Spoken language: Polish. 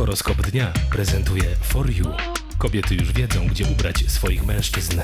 Horoskop dnia prezentuje For You. Kobiety już wiedzą, gdzie ubrać swoich mężczyzn.